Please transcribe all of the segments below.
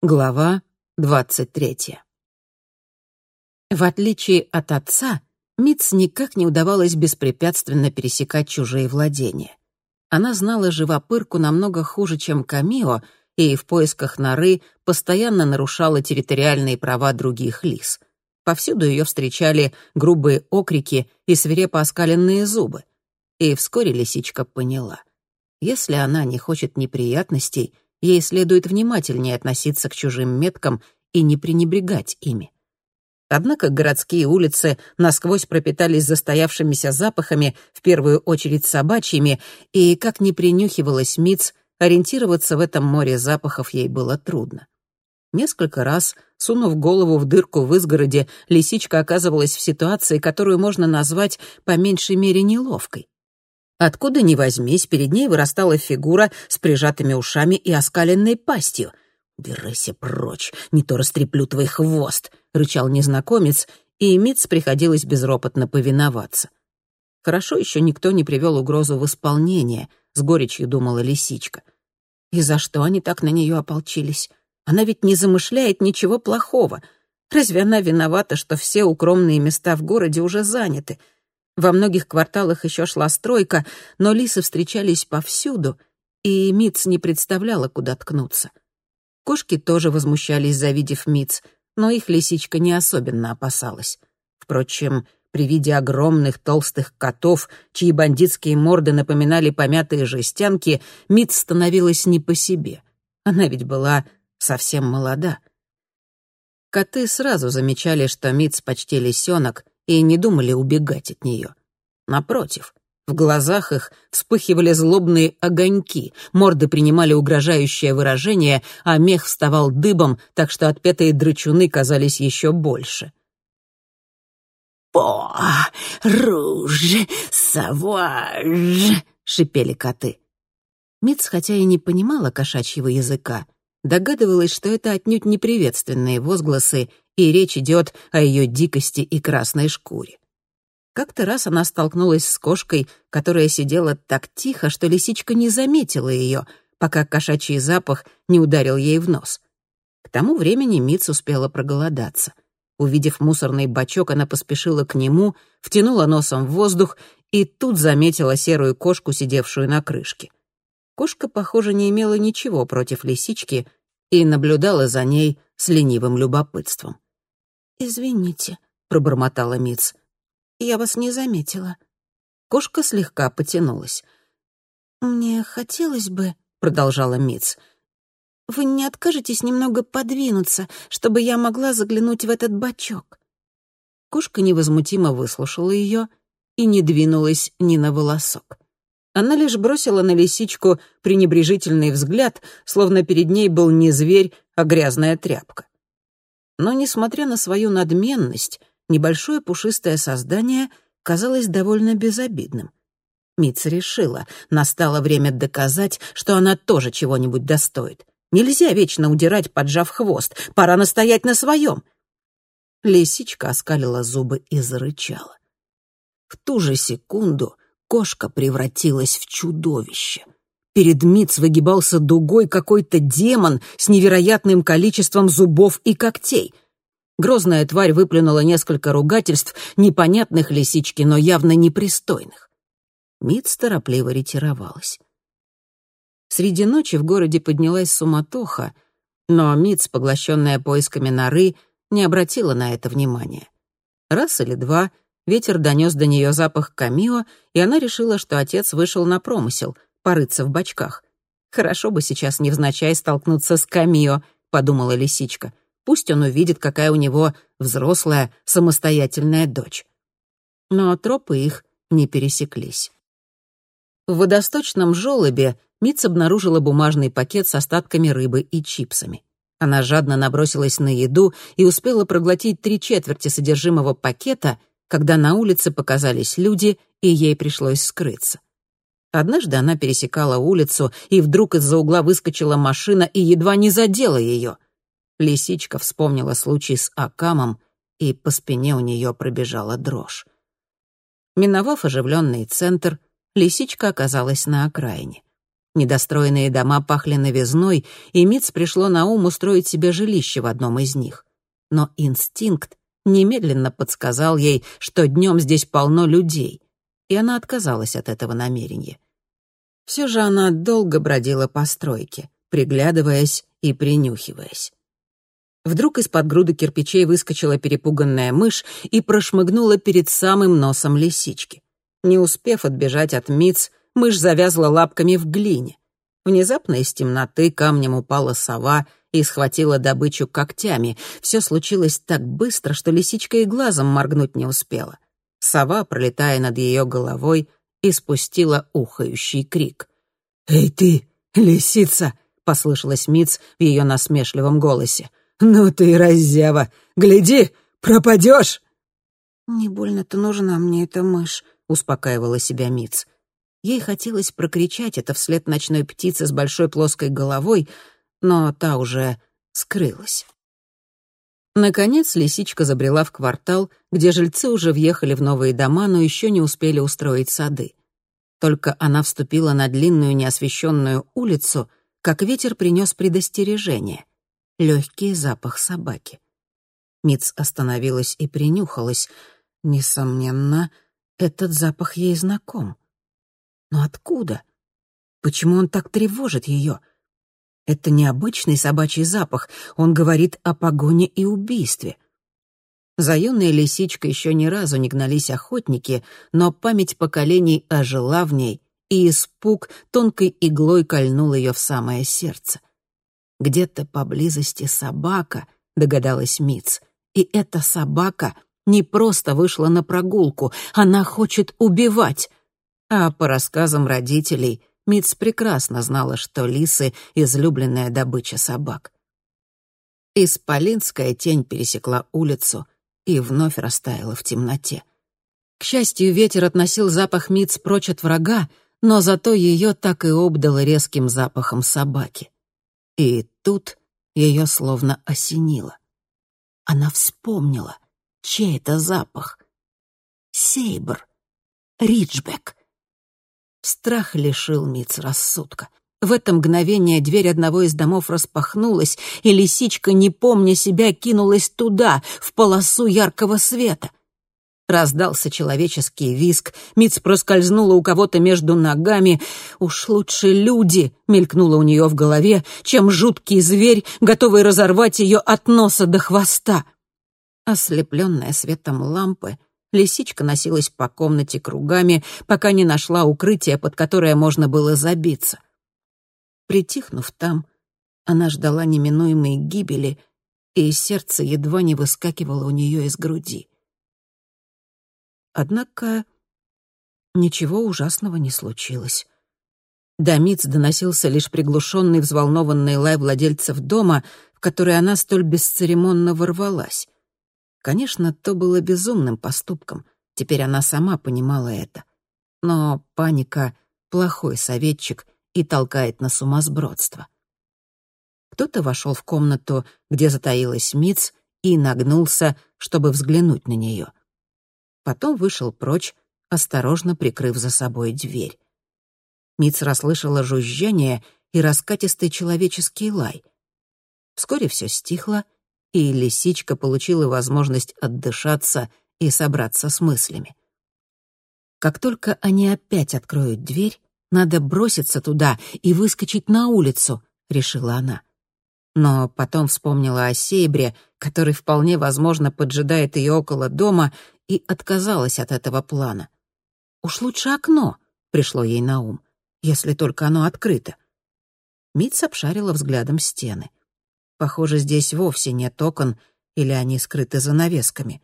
Глава двадцать третья. В отличие от отца, Митц никак не удавалось беспрепятственно пересекать чужие владения. Она знала живопырку намного хуже, чем Камио, и в поисках норы постоянно нарушала территориальные права других лис. Повсюду ее встречали грубые окрики и свирепо оскаленные зубы. И вскоре лисичка поняла. Если она не хочет неприятностей — ей следует внимательнее относиться к чужим меткам и не пренебрегать ими. Однако городские улицы насквозь пропитались застоявшимися запахами, в первую очередь собачьими, и, как ни принюхивалась Миц, ориентироваться в этом море запахов ей было трудно. Несколько раз, сунув голову в дырку в изгороде, лисичка оказывалась в ситуации, которую можно назвать по меньшей мере неловкой. Откуда ни возьмись, перед ней вырастала фигура с прижатыми ушами и оскаленной пастью. «Убирайся прочь, не то растреплю твой хвост», — рычал незнакомец, и Митц приходилось безропотно повиноваться. Хорошо еще никто не привел угрозу в исполнение, с горечью думала лисичка. И за что они так на нее ополчились? Она ведь не замышляет ничего плохого. Разве она виновата, что все укромные места в городе уже заняты — во многих кварталах еще шла стройка, но лисы встречались повсюду, и Миц не представляла, куда ткнуться. Кошки тоже возмущались, завидев Миц, но их лисичка не особенно опасалась. Впрочем, при виде огромных толстых котов, чьи бандитские морды напоминали помятые жестянки, Миц становилась не по себе. Она ведь была совсем молода. Коты сразу замечали, что Миц почти лисенок, и не думали убегать от нее. Напротив, в глазах их вспыхивали злобные огоньки, морды принимали угрожающее выражение, а мех вставал дыбом, так что отпетые драчуны казались еще больше. «По, руж, саваж!» — шипели коты. Митц, хотя и не понимала кошачьего языка, догадывалась, что это отнюдь не приветственные возгласы, и речь идет о ее дикости и красной шкуре. Как-то раз она столкнулась с кошкой, которая сидела так тихо, что лисичка не заметила ее, пока кошачий запах не ударил ей в нос. К тому времени Митц успела проголодаться. Увидев мусорный бачок, она поспешила к нему, втянула носом в воздух и тут заметила серую кошку, сидевшую на крышке. Кошка, похоже, не имела ничего против лисички и наблюдала за ней с ленивым любопытством. «Извините», — пробормотала Миц. «Я вас не заметила». Кошка слегка потянулась. «Мне хотелось бы», — продолжала Миц, «вы не откажетесь немного подвинуться, чтобы я могла заглянуть в этот бачок?» Кошка невозмутимо выслушала ее и не двинулась ни на волосок. Она лишь бросила на лисичку пренебрежительный взгляд, словно перед ней был не зверь, а грязная тряпка. Но, несмотря на свою надменность, небольшое пушистое создание казалось довольно безобидным. Митц решила, настало время доказать, что она тоже чего-нибудь достоит. Нельзя вечно удирать, поджав хвост, пора настоять на своем. Лисичка оскалила зубы и зарычала. В ту же секунду кошка превратилась в чудовище — Перед Митц выгибался дугой какой-то демон с невероятным количеством зубов и когтей. Грозная тварь выплюнула несколько ругательств, непонятных лисички, но явно непристойных. Митц торопливо ретировалась. Среди ночи в городе поднялась суматоха, но Митц, поглощенная поисками норы, не обратила на это внимания. Раз или два ветер донес до нее запах камио, и она решила, что отец вышел на промысел — порыться в бачках. «Хорошо бы сейчас невзначай столкнуться с Камио», — подумала лисичка. «Пусть он увидит, какая у него взрослая, самостоятельная дочь». Но тропы их не пересеклись. В водосточном желобе Митц обнаружила бумажный пакет с остатками рыбы и чипсами. Она жадно набросилась на еду и успела проглотить три четверти содержимого пакета, когда на улице показались люди, и ей пришлось скрыться. Однажды она пересекала улицу, и вдруг из-за угла выскочила машина и едва не задела ее. Лисичка вспомнила случай с Акамом, и по спине у нее пробежала дрожь. Миновав оживленный центр, лисичка оказалась на окраине. Недостроенные дома пахли новизной, и Митц пришло на ум устроить себе жилище в одном из них. Но инстинкт немедленно подсказал ей, что днем здесь полно людей, и она отказалась от этого намерения. Все же она долго бродила по стройке, приглядываясь и принюхиваясь. Вдруг из-под груды кирпичей выскочила перепуганная мышь и прошмыгнула перед самым носом лисички. Не успев отбежать от Миц, мышь завязла лапками в глине. Внезапно из темноты камнем упала сова и схватила добычу когтями. Все случилось так быстро, что лисичка и глазом моргнуть не успела. Сова, пролетая над ее головой, испустила ухающий крик. «Эй ты, лисица!» — послышалась Миц в ее насмешливом голосе. «Ну ты, раззява! Гляди, пропадешь!» «Не больно-то нужна мне эта мышь», — успокаивала себя Миц. Ей хотелось прокричать это вслед ночной птицы с большой плоской головой, но та уже скрылась. Наконец лисичка забрела в квартал, где жильцы уже въехали в новые дома, но еще не успели устроить сады. Только она вступила на длинную неосвещенную улицу, как ветер принес предостережение легкий запах собаки. Миц остановилась и принюхалась. Несомненно, этот запах ей знаком. Но откуда? Почему он так тревожит ее? Это необычный собачий запах, он говорит о погоне и убийстве. За юной лисичкой еще ни разу не гнались охотники, но память поколений ожила в ней, и испуг тонкой иглой кольнул ее в самое сердце. Где-то поблизости собака, догадалась Миц. И эта собака не просто вышла на прогулку, она хочет убивать. А по рассказам родителей, Миц прекрасно знала, что лисы — излюбленная добыча собак. Исполинская тень пересекла улицу и вновь растаяла в темноте. К счастью, ветер относил запах Миц прочь от врага, но зато ее так и обдало резким запахом собаки. И тут ее словно осенило. Она вспомнила, чей это запах. Сейбр. Риджбек. Страх лишил Миц рассудка. В это мгновение дверь одного из домов распахнулась, и лисичка, не помня себя, кинулась туда, в полосу яркого света. Раздался человеческий виск, Миц проскользнула у кого-то между ногами. «Уж лучше люди!» — мелькнуло у нее в голове, чем жуткий зверь, готовый разорвать ее от носа до хвоста. Ослепленная светом лампы, лисичка носилась по комнате кругами, пока не нашла укрытие, под которое можно было забиться. Притихнув там, она ждала неминуемой гибели, и сердце едва не выскакивало у нее из груди. Однако ничего ужасного не случилось. До Миц доносился лишь приглушенный взволнованный лай владельцев дома, в который она столь бесцеремонно ворвалась. Конечно, то было безумным поступком, теперь она сама понимала это. Но паника — плохой советчик и толкает на сумасбродство. Кто-то вошел в комнату, где затаилась Миц, и нагнулся, чтобы взглянуть на нее потом вышел прочь, осторожно прикрыв за собой дверь. Миц расслышала жужжание и раскатистый человеческий лай. Вскоре все стихло, и лисичка получила возможность отдышаться и собраться с мыслями. Как только они опять откроют дверь, надо броситься туда и выскочить на улицу, решила она. Но потом вспомнила о Сейбре, который вполне возможно поджидает ее около дома, и отказалась от этого плана. Уж лучше окно, пришло ей на ум, если только оно открыто. Митц обшарила взглядом стены. Похоже, здесь вовсе нет окон, или они скрыты занавесками.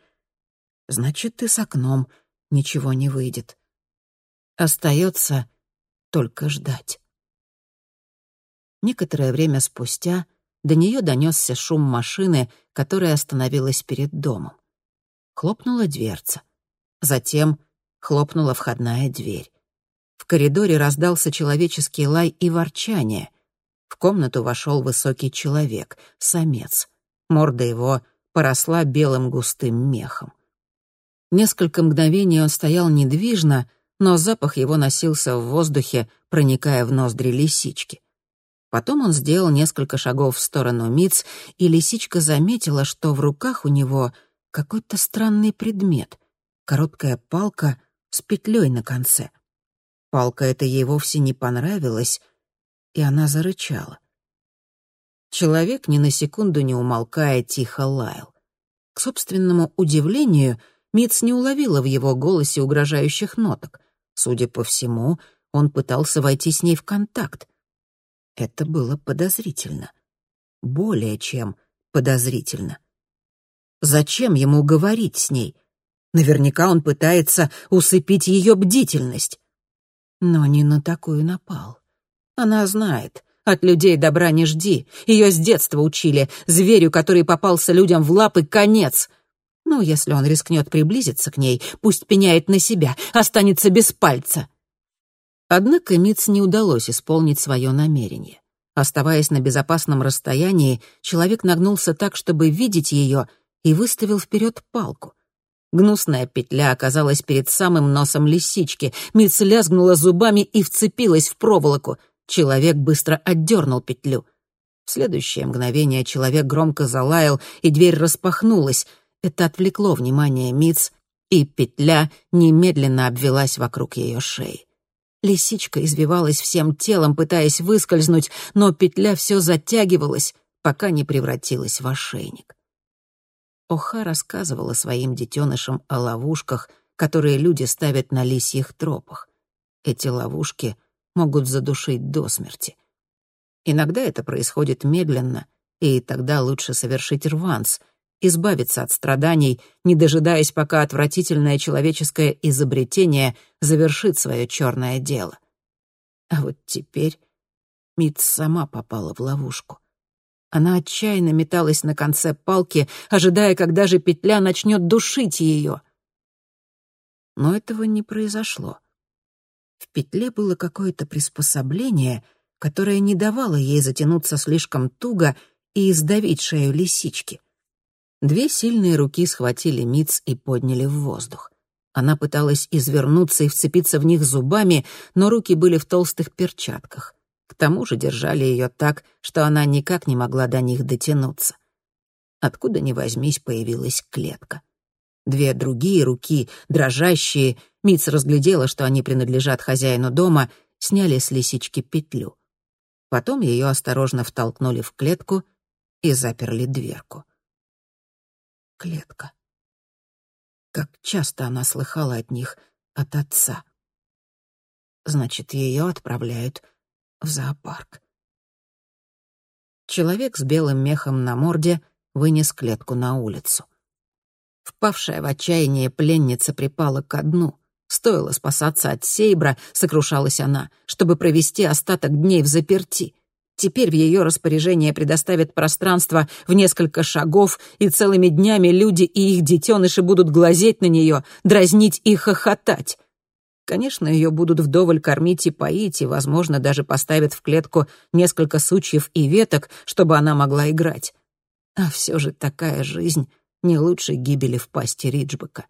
Значит, и с окном ничего не выйдет. Остается только ждать. Некоторое время спустя до нее донесся шум машины, которая остановилась перед домом. Хлопнула дверца. Затем хлопнула входная дверь. В коридоре раздался человеческий лай и ворчание. В комнату вошел высокий человек, самец. Морда его поросла белым густым мехом. Несколько мгновений он стоял недвижно, но запах его носился в воздухе, проникая в ноздри лисички. Потом он сделал несколько шагов в сторону Миц, и лисичка заметила, что в руках у него какой-то странный предмет — короткая палка с петлей на конце. Палка эта ей вовсе не понравилась, и она зарычала. Человек, ни на секунду не умолкая, тихо лаял. К собственному удивлению, Митц не уловила в его голосе угрожающих ноток. Судя по всему, он пытался войти с ней в контакт. Это было подозрительно. Более чем подозрительно. Зачем ему говорить с ней? Наверняка он пытается усыпить ее бдительность. Но не на такую напал. Она знает. От людей добра не жди. Ее с детства учили. Зверю, который попался людям в лапы, конец. Ну, если он рискнет приблизиться к ней, пусть пеняет на себя, останется без пальца. Однако Митц не удалось исполнить свое намерение. Оставаясь на безопасном расстоянии, человек нагнулся так, чтобы видеть ее, и выставил вперед палку. Гнусная петля оказалась перед самым носом лисички. Митц лязгнула зубами и вцепилась в проволоку. Человек быстро отдернул петлю. В следующее мгновение человек громко залаял, и дверь распахнулась. Это отвлекло внимание Митц, и петля немедленно обвелась вокруг ее шеи. Лисичка извивалась всем телом, пытаясь выскользнуть, но петля все затягивалась, пока не превратилась в ошейник. Оха рассказывала своим детенышам о ловушках, которые люди ставят на лисьих тропах. Эти ловушки могут задушить до смерти. Иногда это происходит медленно, и тогда лучше совершить рванс — избавиться от страданий, не дожидаясь, пока отвратительное человеческое изобретение завершит свое черное дело. А вот теперь Митц сама попала в ловушку. Она отчаянно металась на конце палки, ожидая, когда же петля начнет душить ее. Но этого не произошло. В петле было какое-то приспособление, которое не давало ей затянуться слишком туго и издавить шею лисички. Две сильные руки схватили Миц и подняли в воздух. Она пыталась извернуться и вцепиться в них зубами, но руки были в толстых перчатках. К тому же держали ее так, что она никак не могла до них дотянуться. Откуда ни возьмись, появилась клетка. Две другие руки, дрожащие, Миц разглядела, что они принадлежат хозяину дома, сняли с лисички петлю. Потом ее осторожно втолкнули в клетку и заперли дверку клетка. Как часто она слыхала от них, от отца. Значит, ее отправляют в зоопарк. Человек с белым мехом на морде вынес клетку на улицу. Впавшая в отчаяние пленница припала ко дну. Стоило спасаться от Сейбра, сокрушалась она, чтобы провести остаток дней в заперти — Теперь в ее распоряжение предоставят пространство в несколько шагов, и целыми днями люди и их детеныши будут глазеть на нее, дразнить и хохотать. Конечно, ее будут вдоволь кормить и поить, и, возможно, даже поставят в клетку несколько сучьев и веток, чтобы она могла играть. А все же такая жизнь не лучше гибели в пасти Риджбека.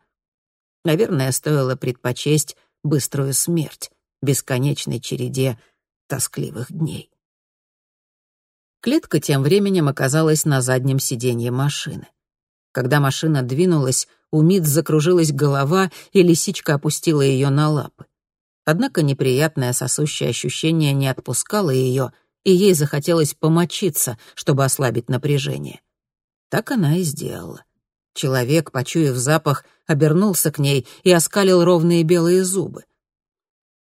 Наверное, стоило предпочесть быструю смерть бесконечной череде тоскливых дней. Клетка тем временем оказалась на заднем сиденье машины. Когда машина двинулась, у Мид закружилась голова, и лисичка опустила ее на лапы. Однако неприятное сосущее ощущение не отпускало ее, и ей захотелось помочиться, чтобы ослабить напряжение. Так она и сделала. Человек, почуяв запах, обернулся к ней и оскалил ровные белые зубы.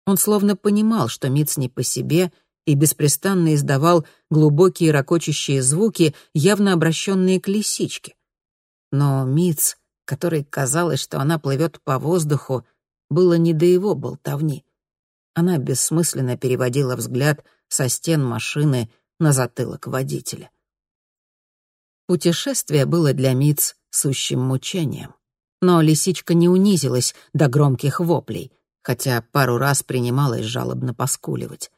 Он словно понимал, что Миц не по себе — и беспрестанно издавал глубокие ракочущие звуки, явно обращенные к лисичке. Но Миц, которой казалось, что она плывет по воздуху, было не до его болтовни. Она бессмысленно переводила взгляд со стен машины на затылок водителя. Путешествие было для Миц сущим мучением. Но лисичка не унизилась до громких воплей, хотя пару раз принималась жалобно поскуливать.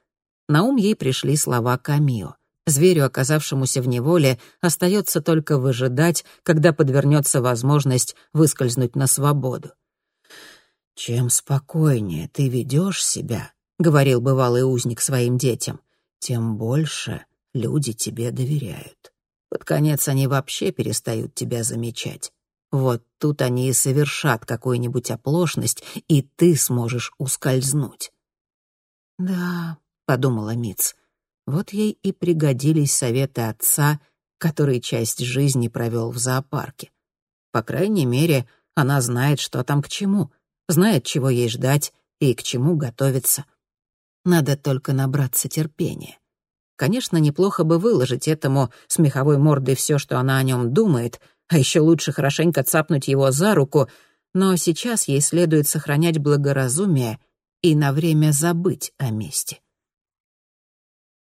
На ум ей пришли слова Камио. Зверю, оказавшемуся в неволе, остается только выжидать, когда подвернется возможность выскользнуть на свободу. «Чем спокойнее ты ведешь себя», — говорил бывалый узник своим детям, «тем больше люди тебе доверяют. Под конец они вообще перестают тебя замечать. Вот тут они и совершат какую-нибудь оплошность, и ты сможешь ускользнуть». «Да», — подумала Миц, — вот ей и пригодились советы отца, который часть жизни провел в зоопарке. По крайней мере, она знает, что там к чему — знает, чего ей ждать и к чему готовиться. Надо только набраться терпения. Конечно, неплохо бы выложить этому смеховой мордой все, что она о нем думает, а еще лучше хорошенько цапнуть его за руку, но сейчас ей следует сохранять благоразумие и на время забыть о месте.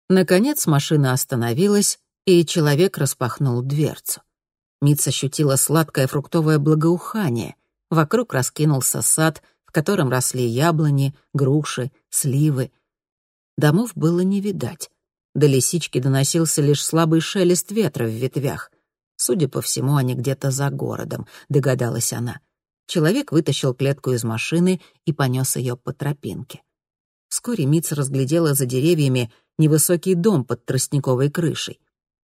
Наконец машина остановилась, и человек распахнул дверцу. Митц ощутила сладкое фруктовое благоухание — Вокруг раскинулся сад, в котором росли яблони, груши, сливы. Домов было не видать. До лисички доносился лишь слабый шелест ветра в ветвях. Судя по всему, они где-то за городом, догадалась она. Человек вытащил клетку из машины и понес ее по тропинке. Вскоре Митц разглядела за деревьями невысокий дом под тростниковой крышей.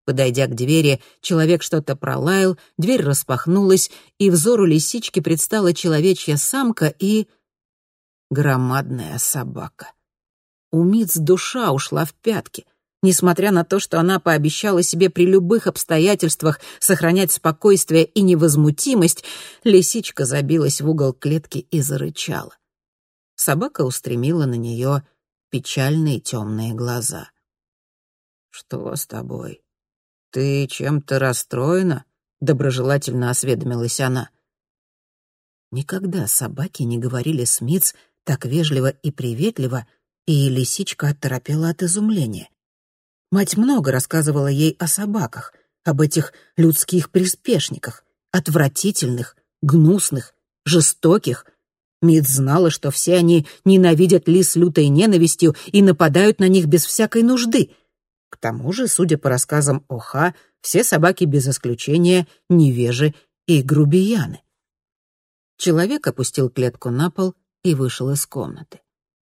Подойдя к двери, человек что-то пролаял, дверь распахнулась, и взору лисички предстала человечья самка и... громадная собака. У Миц душа ушла в пятки. Несмотря на то, что она пообещала себе при любых обстоятельствах сохранять спокойствие и невозмутимость, лисичка забилась в угол клетки и зарычала. Собака устремила на нее печальные темные глаза. «Что с тобой?» «Ты чем-то расстроена?» — доброжелательно осведомилась она. Никогда собаки не говорили с Митц так вежливо и приветливо, и лисичка оторопела от изумления. Мать много рассказывала ей о собаках, об этих людских приспешниках, отвратительных, гнусных, жестоких. Митц знала, что все они ненавидят лис лютой ненавистью и нападают на них без всякой нужды — к тому же, судя по рассказам Оха, все собаки без исключения невежи и грубияны. Человек опустил клетку на пол и вышел из комнаты.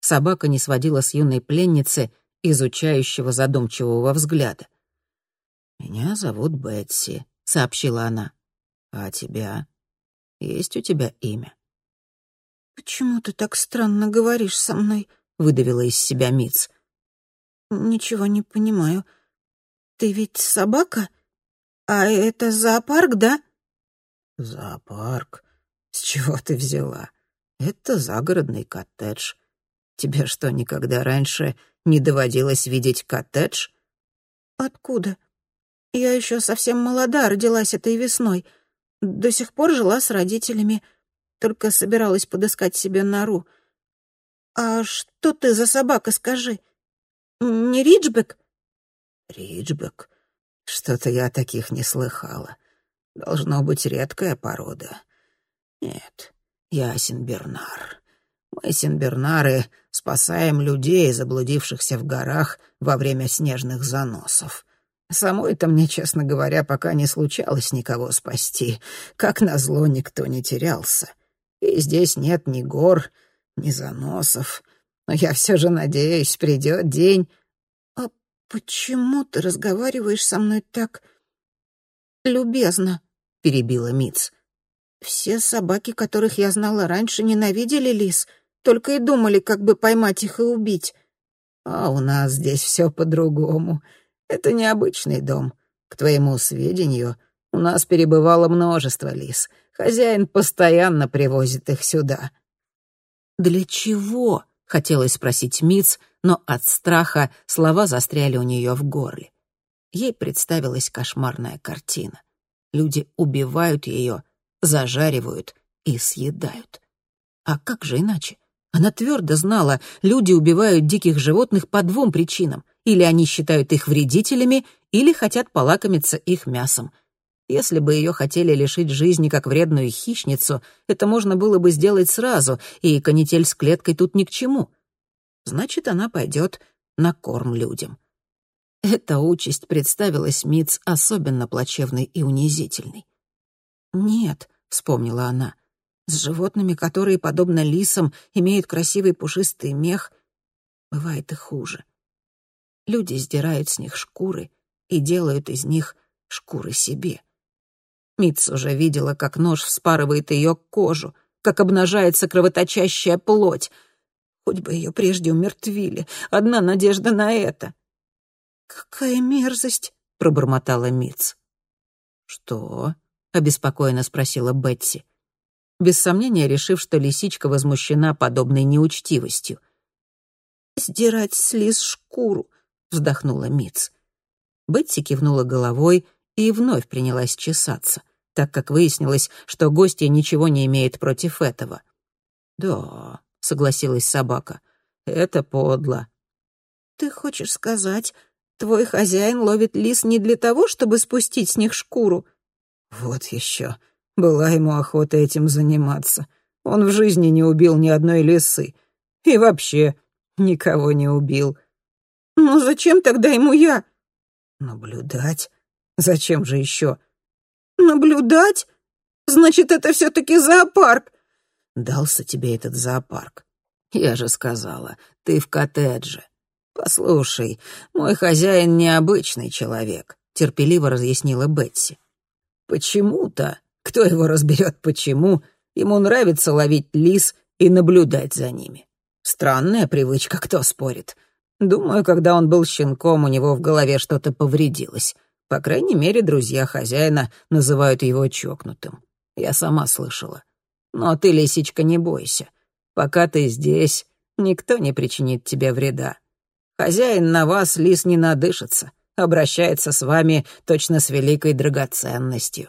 Собака не сводила с юной пленницы изучающего задумчивого взгляда. «Меня зовут Бетси», — сообщила она. «А тебя? Есть у тебя имя?» «Почему ты так странно говоришь со мной?» — выдавила из себя Миц. «Ничего не понимаю. Ты ведь собака? А это зоопарк, да?» «Зоопарк? С чего ты взяла? Это загородный коттедж. Тебе что, никогда раньше не доводилось видеть коттедж?» «Откуда? Я еще совсем молода, родилась этой весной. До сих пор жила с родителями, только собиралась подыскать себе нору. А что ты за собака, скажи?» Не Риджбек?» «Риджбек? Что-то я таких не слыхала. Должно быть редкая порода. Нет, я Синбернар. Мы, Синбернары, спасаем людей, заблудившихся в горах во время снежных заносов. Самой-то мне, честно говоря, пока не случалось никого спасти. Как назло, никто не терялся. И здесь нет ни гор, ни заносов но я все же надеюсь, придет день. А почему ты разговариваешь со мной так любезно? перебила Миц. Все собаки, которых я знала раньше, ненавидели лис, только и думали, как бы поймать их и убить. А у нас здесь все по-другому. Это необычный дом. К твоему сведению, у нас перебывало множество лис. Хозяин постоянно привозит их сюда. Для чего? Хотелось спросить Миц, но от страха слова застряли у нее в горле. Ей представилась кошмарная картина. Люди убивают ее, зажаривают и съедают. А как же иначе? Она твердо знала, люди убивают диких животных по двум причинам. Или они считают их вредителями, или хотят полакомиться их мясом — если бы ее хотели лишить жизни как вредную хищницу, это можно было бы сделать сразу, и канитель с клеткой тут ни к чему. Значит, она пойдет на корм людям. Эта участь представилась Митц особенно плачевной и унизительной. «Нет», — вспомнила она, — с животными, которые, подобно лисам, имеют красивый пушистый мех, бывает и хуже. Люди сдирают с них шкуры и делают из них шкуры себе. Митс уже видела, как нож вспарывает ее кожу, как обнажается кровоточащая плоть. Хоть бы ее прежде умертвили, одна надежда на это. «Какая мерзость!» — пробормотала Митс. «Что?» — обеспокоенно спросила Бетси без сомнения решив, что лисичка возмущена подобной неучтивостью. «Сдирать с лис шкуру», — вздохнула Миц. Бетси кивнула головой и вновь принялась чесаться, так как выяснилось, что гостья ничего не имеет против этого. «Да», — согласилась собака, — «это подло». «Ты хочешь сказать, твой хозяин ловит лис не для того, чтобы спустить с них шкуру?» «Вот еще», была ему охота этим заниматься. Он в жизни не убил ни одной лисы. И вообще никого не убил. «Ну зачем тогда ему я?» «Наблюдать? Зачем же еще?» «Наблюдать? Значит, это все-таки зоопарк!» «Дался тебе этот зоопарк. Я же сказала, ты в коттедже. Послушай, мой хозяин необычный человек», — терпеливо разъяснила Бетси. «Почему-то кто его разберет почему? Ему нравится ловить лис и наблюдать за ними. Странная привычка, кто спорит. Думаю, когда он был щенком, у него в голове что-то повредилось. По крайней мере, друзья хозяина называют его чокнутым. Я сама слышала. Но ты, лисичка, не бойся. Пока ты здесь, никто не причинит тебе вреда. Хозяин на вас, лис, не надышится, обращается с вами точно с великой драгоценностью.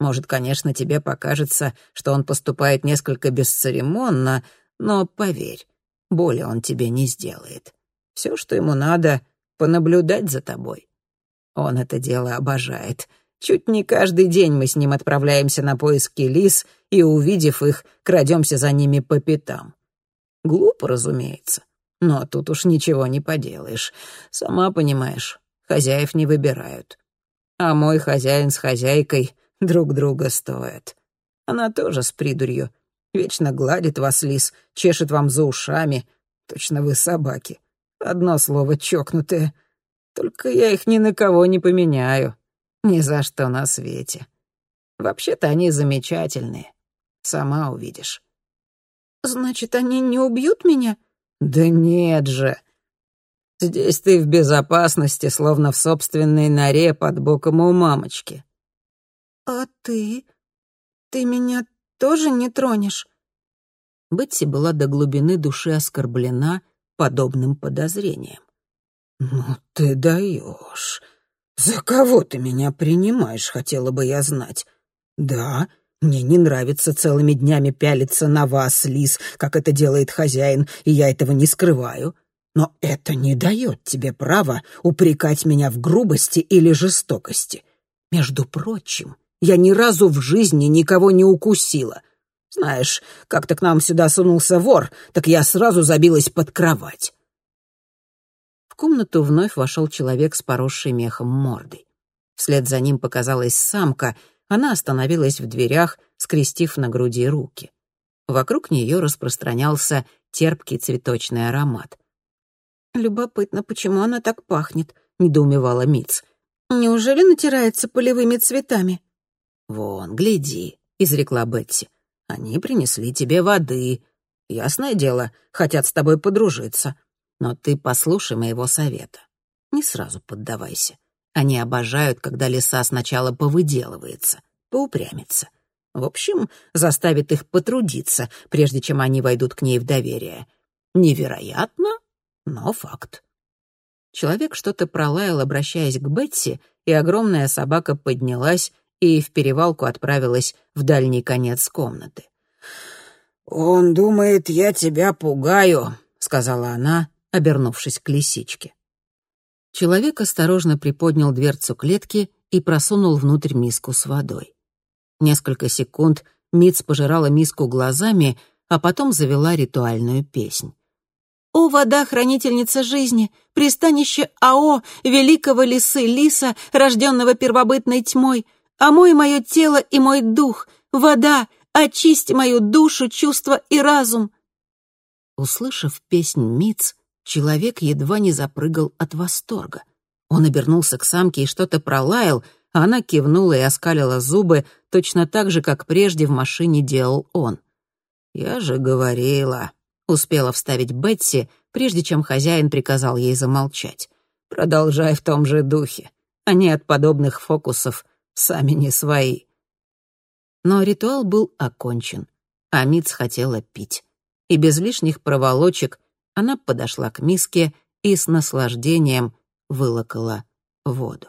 Может, конечно, тебе покажется, что он поступает несколько бесцеремонно, но поверь, боли он тебе не сделает. Все, что ему надо, понаблюдать за тобой. Он это дело обожает. Чуть не каждый день мы с ним отправляемся на поиски лис и, увидев их, крадемся за ними по пятам. Глупо, разумеется, но тут уж ничего не поделаешь. Сама понимаешь, хозяев не выбирают. А мой хозяин с хозяйкой друг друга стоят. Она тоже с придурью. Вечно гладит вас, лис, чешет вам за ушами. Точно вы собаки. Одно слово чокнутые. Только я их ни на кого не поменяю. Ни за что на свете. Вообще-то они замечательные. Сама увидишь. Значит, они не убьют меня? Да нет же. Здесь ты в безопасности, словно в собственной норе под боком у мамочки. «А ты? Ты меня тоже не тронешь?» Бетси была до глубины души оскорблена подобным подозрением. «Ну ты даешь. За кого ты меня принимаешь, хотела бы я знать. Да, мне не нравится целыми днями пялиться на вас, лис, как это делает хозяин, и я этого не скрываю. Но это не дает тебе права упрекать меня в грубости или жестокости. Между прочим, я ни разу в жизни никого не укусила. Знаешь, как-то к нам сюда сунулся вор, так я сразу забилась под кровать». В комнату вновь вошел человек с поросшей мехом мордой. Вслед за ним показалась самка, она остановилась в дверях, скрестив на груди руки. Вокруг нее распространялся терпкий цветочный аромат. «Любопытно, почему она так пахнет?» — недоумевала Миц. «Неужели натирается полевыми цветами?» «Вон, гляди», — изрекла Бетси. «Они принесли тебе воды. Ясное дело, хотят с тобой подружиться. Но ты послушай моего совета. Не сразу поддавайся. Они обожают, когда лиса сначала повыделывается, поупрямится. В общем, заставит их потрудиться, прежде чем они войдут к ней в доверие. Невероятно, но факт». Человек что-то пролаял, обращаясь к Бетси, и огромная собака поднялась и в перевалку отправилась в дальний конец комнаты. «Он думает, я тебя пугаю», — сказала она, обернувшись к лисичке. Человек осторожно приподнял дверцу клетки и просунул внутрь миску с водой. Несколько секунд Миц пожирала миску глазами, а потом завела ритуальную песнь. «О, вода, хранительница жизни, пристанище Ао, великого лисы лиса, рожденного первобытной тьмой, омой мое тело и мой дух, вода, очисти мою душу, чувства и разум!» Услышав песнь Миц, человек едва не запрыгал от восторга. Он обернулся к самке и что-то пролаял, а она кивнула и оскалила зубы, точно так же, как прежде в машине делал он. «Я же говорила», — успела вставить Бетси, прежде чем хозяин приказал ей замолчать. «Продолжай в том же духе. Они от подобных фокусов сами не свои». Но ритуал был окончен, а Митц хотела пить. И без лишних проволочек она подошла к миске и с наслаждением вылокала воду.